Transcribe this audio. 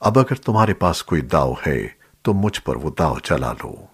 اب اگر تمہارے پاس کوئی داؤ ہے تو مجھ پر وہ داؤ چلا لو۔